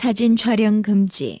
사진 촬영 금지.